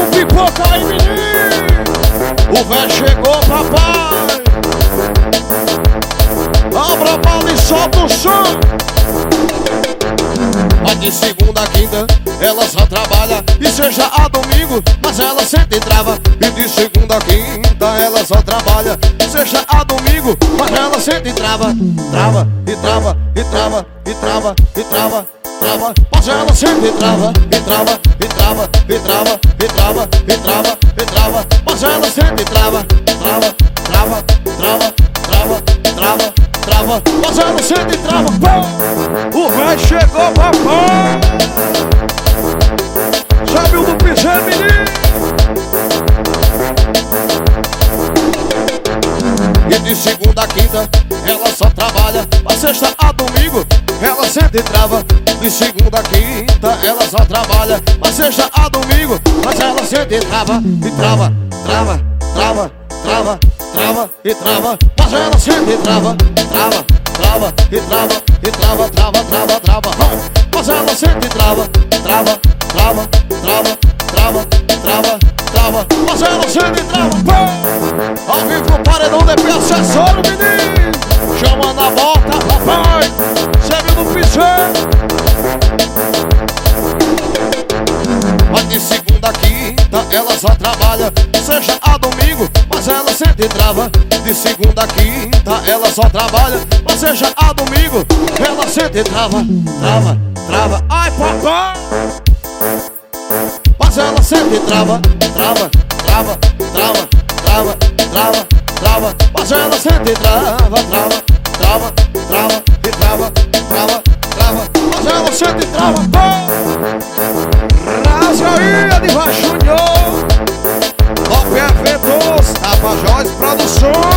um pipoca aí, menino. O véio chegou, papai. Abra a bala e solta o som. Mas de segunda a quinta ela só trabalha E seja a domingo, mas ela sempre trava E de segunda a quinta ela só trabalha Seja a domingo, mas ela sempre trava Trava, e trava, e trava, e trava, e trava, trava Mas ela sempre trava, e trava, e trava, e trava, e trava, e trava, e trava Mas ela sempre trava, trava, trava, trava, trava, trava, trava Mas ela sempre trava, o véi chegou, papai Sabe o do piseiro, menino? E de segunda a quinta ela só trabalha A sexta a domingo ela sempre trava De segunda a quinta ela só trabalha A sexta a domingo mas ela sempre trava E trava, trava, trava, trava, trava e trava Mas ela sempre trava, trava, trava e trava E trava, trava, trava, trava Mas ela sempre trava, trava, trava, trava, trava, trava, trava Mas ela sempre trava Ao vivo paredão de acessório, menino quinta ela só trabalha Seja a domingo, mas ela sempre trava De segunda a quinta ela só trabalha Mas seja a domingo, ela sempre trava Trava, trava, ai papai Mas ela sempre trava, trava, trava, trava, trava, trava, trava Mas ela sempre trava, trava, trava, trava e trava, trava, trava Mas ela sempre trava, pô! So